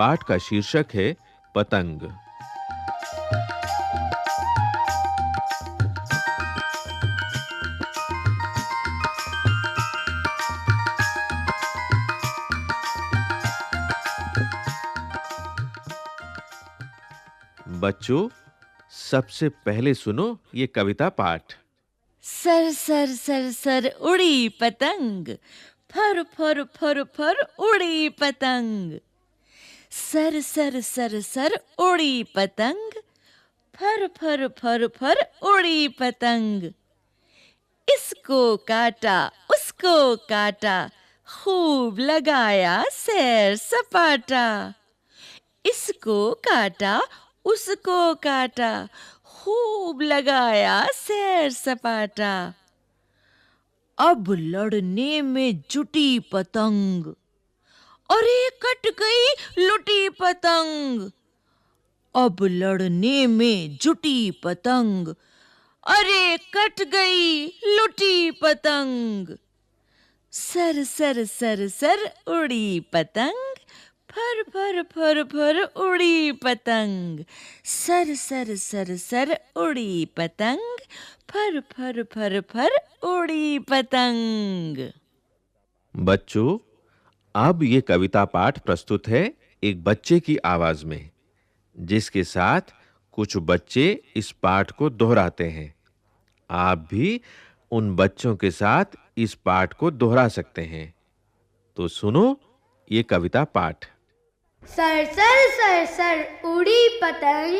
पाठ का शीर्षक है पतंग। बच्चों, सबसे पहले सुनो ये कविता पाठ। सर सर सर सर, उड़ी पतंग। फर फर फर फर, उड़ी पतंग। सर सर सर सर, उड़ी पतंग। फर फर फर फर, उड़ी पतंग। इसको काटा, उसको काटा, खूब लगाया सैर सपाटा। इसको काटा, उसको काटा, खूब लगाया सैर सपाटा। अब लड़ने में जुटी पतंग। अरे कट गई लुटी पतंग। अब लड़ने में जुटी पतंग। अरे कट गई लुटी पतंग। सर सर सर सर, उड़ी पतंग। फर फर फर फर, उड़ी पतंग। सर सर सर सर, उड़ी पतंग। फर फर फर फर, उड़ी पतंग। बच्चों अब ये कविता पाठ प्रस्तुत है एक बच्चे की आवाज़ में जिसके साथ कुछ बच्चे इस पाठ को दोहराते हैं। आप भी उन बच्चों के साथ इस पाठ को दोहरा सकते हैं। तो सुनो ये कविता पाठ। सर सर सर सर उड़ी पतंग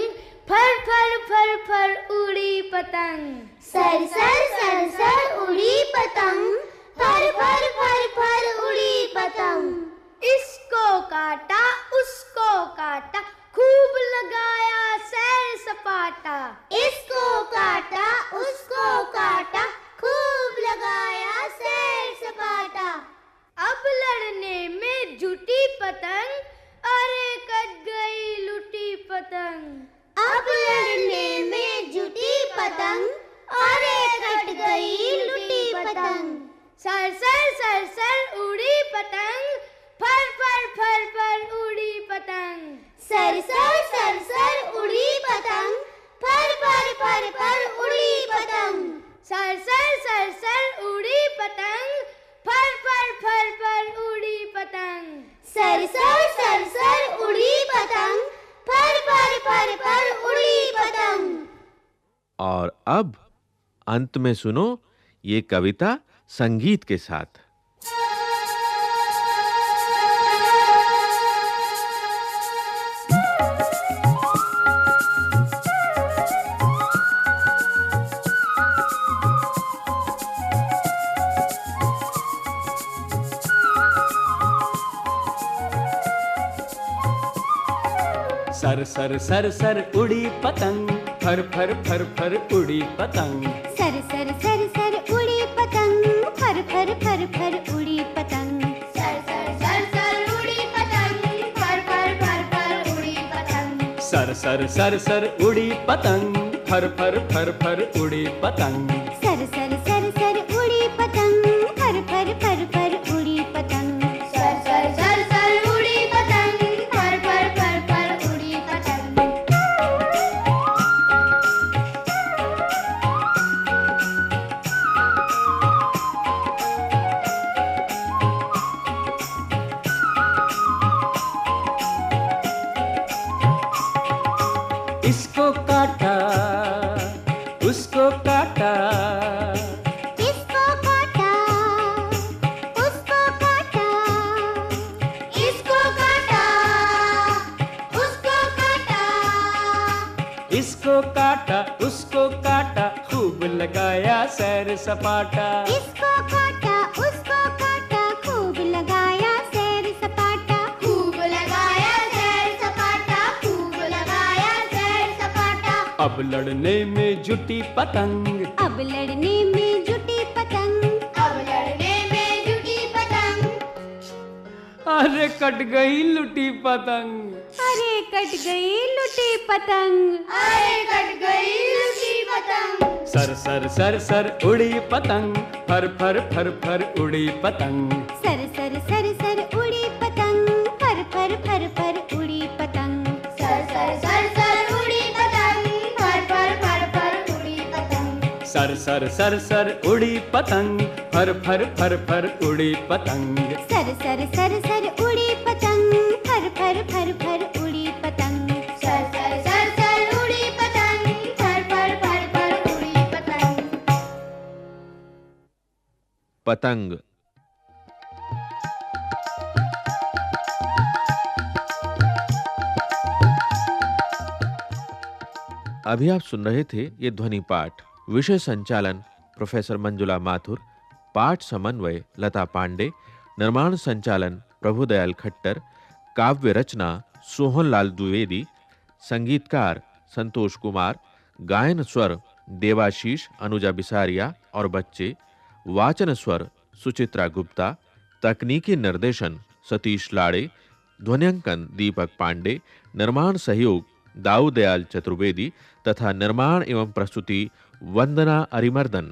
फर फर फर फर उड़ी पतंग। सर सर सर सर उड़ी पतंग फर फर फर फर पतंग अरे कट गई लुटी पतंग। अब लड़ने में जुटी पतंग अरे कट गई लुटी पतंग। सर सर सर सर उड़ी पतंग फर फर फर फर उड़ी पतंग। सर सर सर सर उड़ी पतंग फर फर फर फर उड़ी पतंग सर सर सर सर उड़ी पतंग फर फर फर फर उड़ी पतंग सर सर सर सर उड़ी पतंग फर फर फर फर उड़ी पतंग और अब अंत में सुनो ये कविता संगीत के साथ। सर सर सर सर, उड़ी पतंग। फर फर फर फर उड़ी पतंग सर सर सर सर उड़ी पतंग फर फर फर फर उड़ी पतंग सर सर सर सर उड़ी पतंग फर फर फर फर उड़ी पतंग सर सर सर सर उड़ी पतंग फर फर फर फर उड़ी पतंग इसको काटा? उसको काटा। इसको काटा? उसको काटा। इसको काटा। उसको काटा। इसको काटा उसको काटा खूब लगाया सैर सपाटा। इसको अब लड़ने में जुटी पतंग। अब लड़ने में जुटी पतंग। अब लड़ने में जुटी पतंग। अरे कट गई लुटी पतंग। अरे कट गई लुटी पतंग। अरे कट गई लुटी पतंग। सर सर सर सर उड़ी पतंग। फर फर फर फर उड़ी पतंग। सर सर सर सर उड़ी पतंग। फर फर फर फर सर सर सर सर उड़ी पतंग। फर फर फर फर उड़ी पतंग। सर सर सर सर उड़ी पतंग। फर फर फर फर उड़ी पतंग। सर सर सर सर उड़ी पतंग। फर फर फर फर उड़ी पतंग। पतंग। अभी आप सुन रहे थे ये ध्वनि पाठ। विषय संचालन, प्रोफेसर मंजुला माथुर, पाठ समन्वय, लता पांडे, निर्माण संचालन, प्रभुदयाल खट्टर, काव्य रचना, सोहनलाल द्विवेदी, संगीतकार, संतोष कुमार, गायन स्वर, देवाशीष, अनुजा बिसारिया और बच्चे, वाचन स्वर, सुचित्रा गुप्ता, तकनीकी निर्देशन, सतीश लाड़े, ध्वनियांकन, दीपक पांडे, निर्माण सहयोग, दाऊदयाल चतुर्वेदी तथा निर्माण एवं प्रस्तुति वंदना अरिमर्दन।